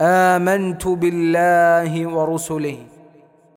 آمنت بالله ورسله.